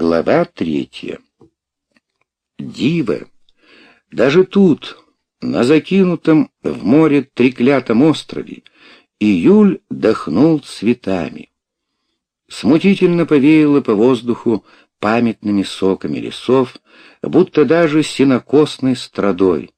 Глава третья. Диво. Даже тут, на закинутом в море треклятом острове, июль дохнул цветами. Смутительно повеяло по воздуху памятными соками лесов, будто даже сенокосной страдой.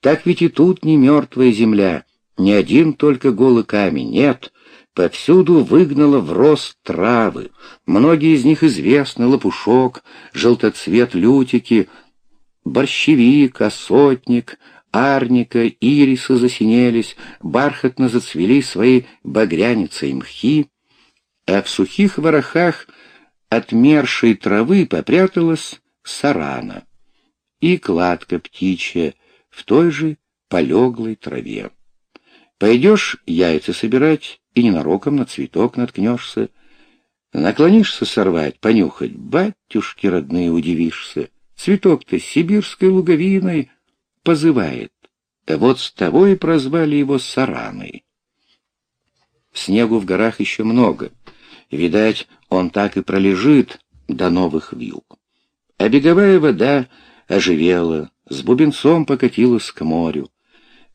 Так ведь и тут не мертвая земля, не один только голый камень, нет, повсюду выгнала в рост травы. Многие из них известны — лопушок, желтоцвет лютики, борщевик, осотник, арника, ирисы засинелись, бархатно зацвели свои багряницы и мхи, а в сухих ворохах отмершей травы попряталась сарана и кладка птичья в той же полеглой траве. Пойдешь яйца собирать, и ненароком на цветок наткнешься. Наклонишься сорвать, понюхать, батюшки родные, удивишься. Цветок-то сибирской луговиной позывает. Вот с того и прозвали его Сараной. Снегу в горах еще много. Видать, он так и пролежит до новых вьюг. А беговая вода оживела, с бубенцом покатилась к морю.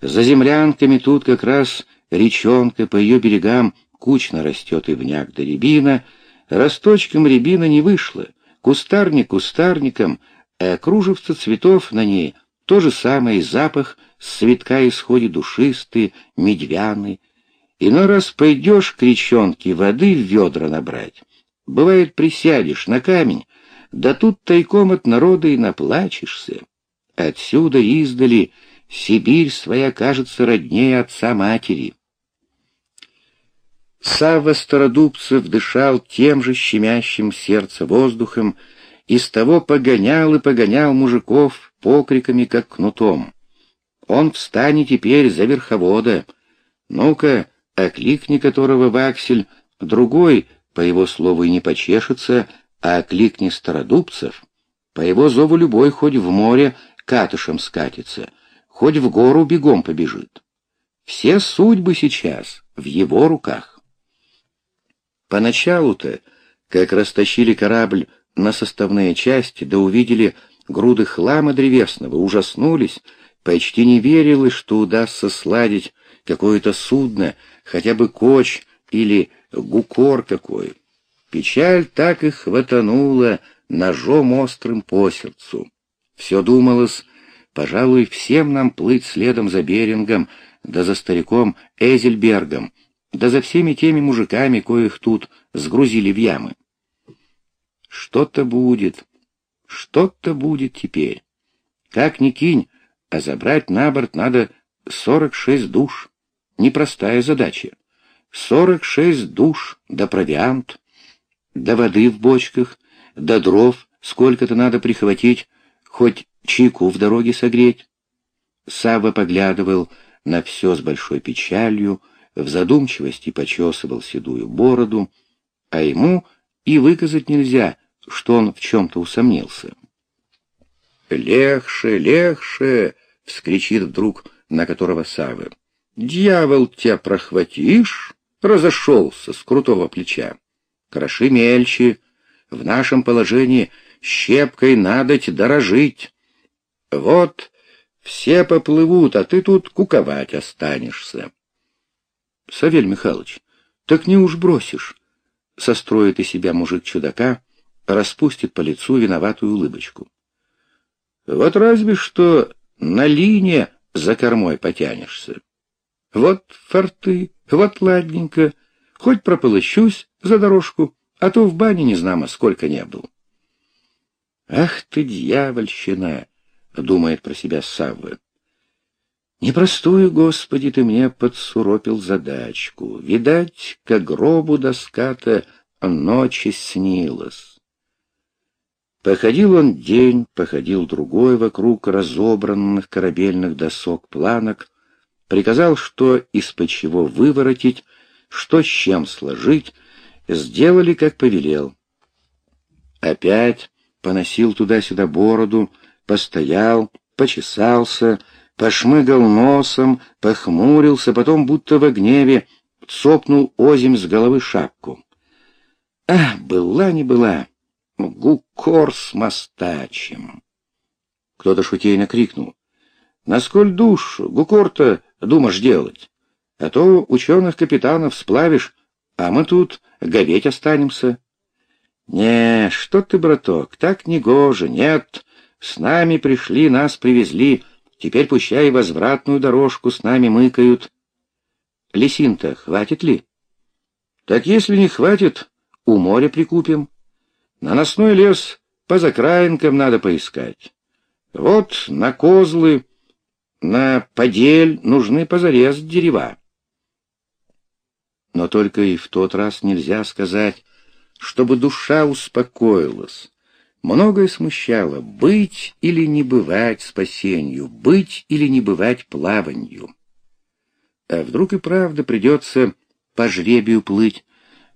За землянками тут как раз речонка, по ее берегам кучно растет ивняк да рябина. Росточком рябина не вышло, кустарник кустарником, а кружевца цветов на ней то же самое, и запах с цветка исходит душистый, медвяный. Иной раз пойдешь к речонке воды в ведра набрать. Бывает, присядешь на камень, да тут тайком от народа и наплачешься. Отсюда издали Сибирь своя кажется роднее отца-матери. Савва Стародубцев дышал тем же щемящим сердце воздухом, и с того погонял и погонял мужиков покриками, как кнутом. Он встанет теперь за верховода. Ну-ка, окликни которого ваксель, другой, по его слову, и не почешется, а окликни Стародубцев. По его зову любой хоть в море катышем скатится, хоть в гору бегом побежит. Все судьбы сейчас в его руках. Поначалу-то, как растащили корабль на составные части, да увидели груды хлама древесного, ужаснулись, почти не верилось, что удастся сладить какое-то судно, хотя бы коч или гукор какой. Печаль так и хватанула ножом острым по сердцу. Все думалось, пожалуй, всем нам плыть следом за Берингом, да за стариком Эзельбергом, да за всеми теми мужиками, коих тут сгрузили в ямы. Что-то будет, что-то будет теперь. Как ни кинь, а забрать на борт надо сорок шесть душ. Непростая задача. Сорок шесть душ, да провиант, да воды в бочках, да дров сколько-то надо прихватить, хоть чайку в дороге согреть. Сава поглядывал на все с большой печалью, в задумчивости почесывал седую бороду, а ему и выказать нельзя, что он в чем-то усомнился. «Легше, легше!» — вскричит вдруг, на которого Савы. «Дьявол, тебя прохватишь!» — разошелся с крутого плеча. «Кроши мельче. В нашем положении щепкой надоть дорожить. Вот все поплывут, а ты тут куковать останешься». Савель Михайлович, так не уж бросишь. Состроит из себя мужик чудака, распустит по лицу виноватую улыбочку. Вот разве что на лине за кормой потянешься. Вот форты, вот ладненько, хоть прополощусь за дорожку, а то в бане не знамо сколько не был. Ах ты, дьявольщина! — думает про себя Савва. Непростую, Господи, ты мне подсуропил задачку. Видать, к гробу доска-то ночи снилась. Походил он день, походил другой вокруг разобранных корабельных досок планок, приказал, что из-под чего выворотить, что с чем сложить, сделали, как повелел. Опять поносил туда-сюда бороду, постоял, почесался, пошмыгал носом, похмурился, потом, будто в гневе, цопнул озим с головы шапку. Ах, была не была, Гукор с мостачем. Кто-то шутейно крикнул. На сколь душ Гукор-то думаешь делать? А то ученых капитанов сплавишь, а мы тут говеть останемся. Не, что ты, браток, так не гоже, нет. С нами пришли, нас привезли, теперь пущай возвратную дорожку с нами мыкают. Лисин-то хватит ли? Так если не хватит, у моря прикупим. Наносной лес по закраинкам надо поискать. Вот на козлы, на подель нужны позарез дерева. Но только и в тот раз нельзя сказать, чтобы душа успокоилась. Многое смущало — быть или не бывать спасению, быть или не бывать плаванию. А вдруг и правда придется по жребию плыть,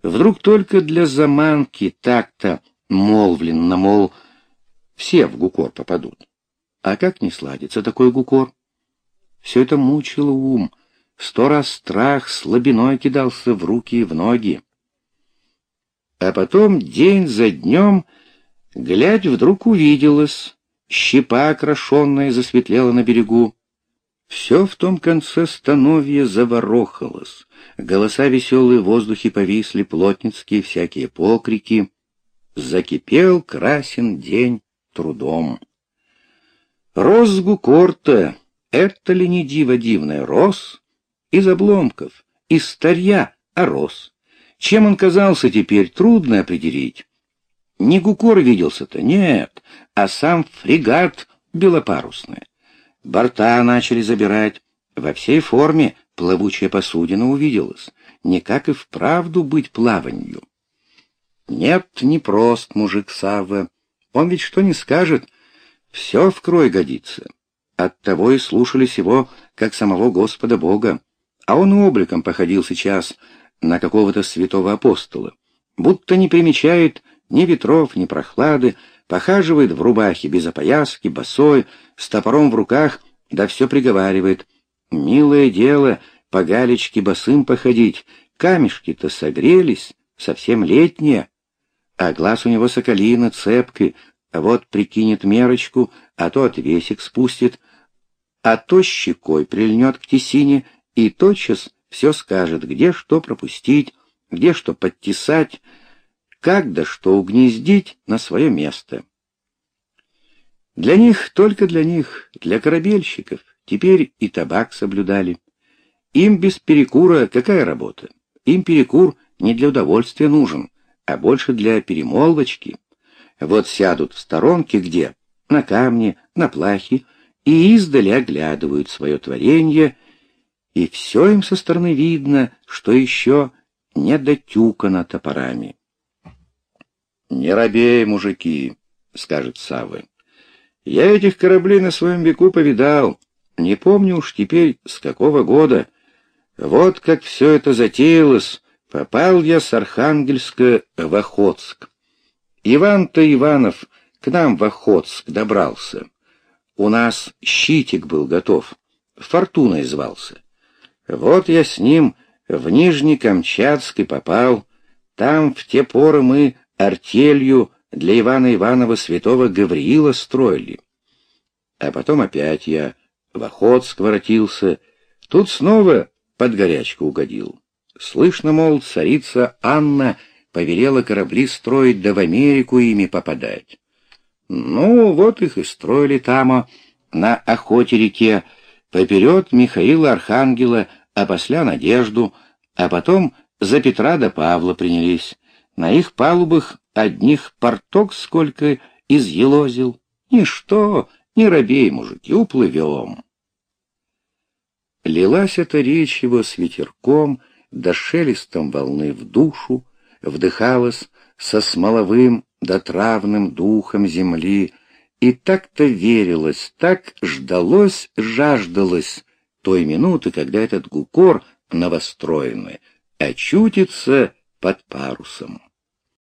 вдруг только для заманки так-то молвленно, мол, все в гукор попадут. А как не сладится такой гукор? Все это мучило ум, сто раз страх слабиной кидался в руки и в ноги. А потом день за днем, глядь, вдруг увиделась, щепа окрашенная засветлела на берегу. Все в том конце становья заворохалось, голоса веселые в воздухе повисли, плотницкие всякие покрики. Закипел красен день трудом. Рос Гукорта, это ли не диво дивное, рос из обломков, из старья, а рос. Чем он казался теперь, трудно определить. Не Гукор виделся-то, нет, а сам фрегат белопарусный. Борта начали забирать. Во всей форме плавучая посудина увиделась. Не как и вправду быть плаванью. Нет, не прост мужик Савва. Он ведь что не скажет, все в крой годится. Оттого и слушались его, как самого Господа Бога. А он обликом походил сейчас на какого-то святого апостола, будто не примечает ни ветров, ни прохлады, похаживает в рубахе без опояски, босой, с топором в руках, да все приговаривает. Милое дело, по галечке босым походить, камешки-то согрелись, совсем летние. А глаз у него соколина, цепкий, вот прикинет мерочку, а то отвесик спустит, а то щекой прильнет к тесине и тотчас все скажет, где что пропустить, где что подтесать, как да что угнездить на свое место. Для них, только для них, для корабельщиков, теперь и табак соблюдали. Им без перекура какая работа? Им перекур не для удовольствия нужен, а больше для перемолвочки. Вот сядут в сторонке где? На камне, на плахе, и издали оглядывают свое творение — и все им со стороны видно, что еще не дотюкано топорами. «Не робей, мужики», — скажет Савы. «Я этих кораблей на своем веку повидал, не помню уж теперь, с какого года. Вот как все это затеялось, попал я с Архангельска в Охотск. Иван-то Иванов к нам в Охотск добрался. У нас щитик был готов, Фортуной звался. Вот я с ним в Нижнекамчатск и попал. Там в те поры мы артелью для Ивана Иванова святого Гавриила строили. А потом опять я в Охотск воротился. Тут снова под горячку угодил. Слышно, мол, царица Анна повелела корабли строить, да в Америку ими попадать. Ну, вот их и строили там, на охоте-реке, поперед Михаила Архангела, а после Надежду, а потом за Петра да Павла принялись. На их палубах одних порток сколько изъелозил. Ничто, не робей, мужики, уплывем. Лилась эта речь его с ветерком, да шелестом волны в душу, вдыхалась со смоловым да травным духом земли, и так-то верилось, так ждалось, жаждалось той минуты, когда этот гукор новостроенный очутится под парусом.